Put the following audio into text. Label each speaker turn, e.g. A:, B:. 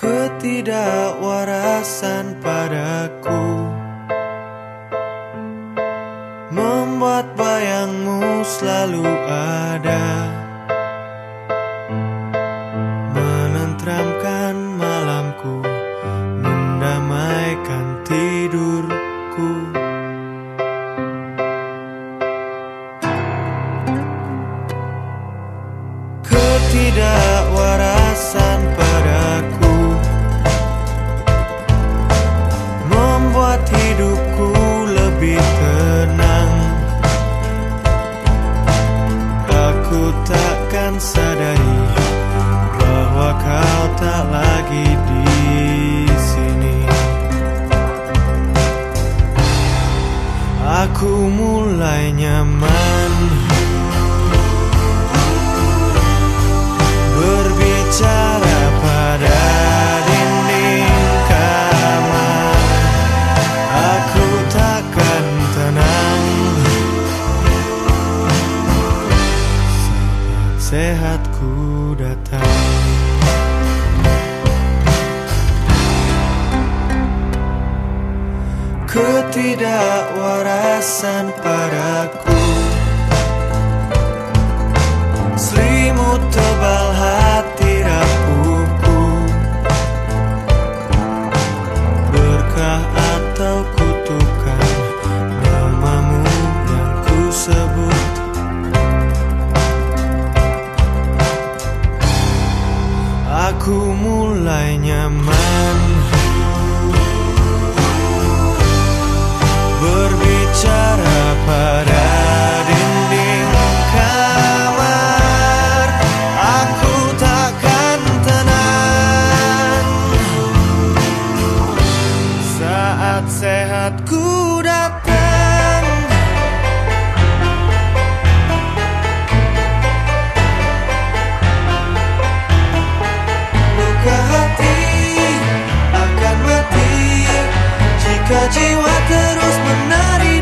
A: Ketidakwarasan padaku. Membuat bayangmu selalu ada Aku mulai nyaman. Berbicara pada dinding kamar. Aku takkan tenang. Sehatku Ketidakwarasan padaku. Selimut tebal hati rapuhku. Berkah atau kutukan Namamu yang ku sebut Aku mulai nyaman akan mati Jika jiwa terus menari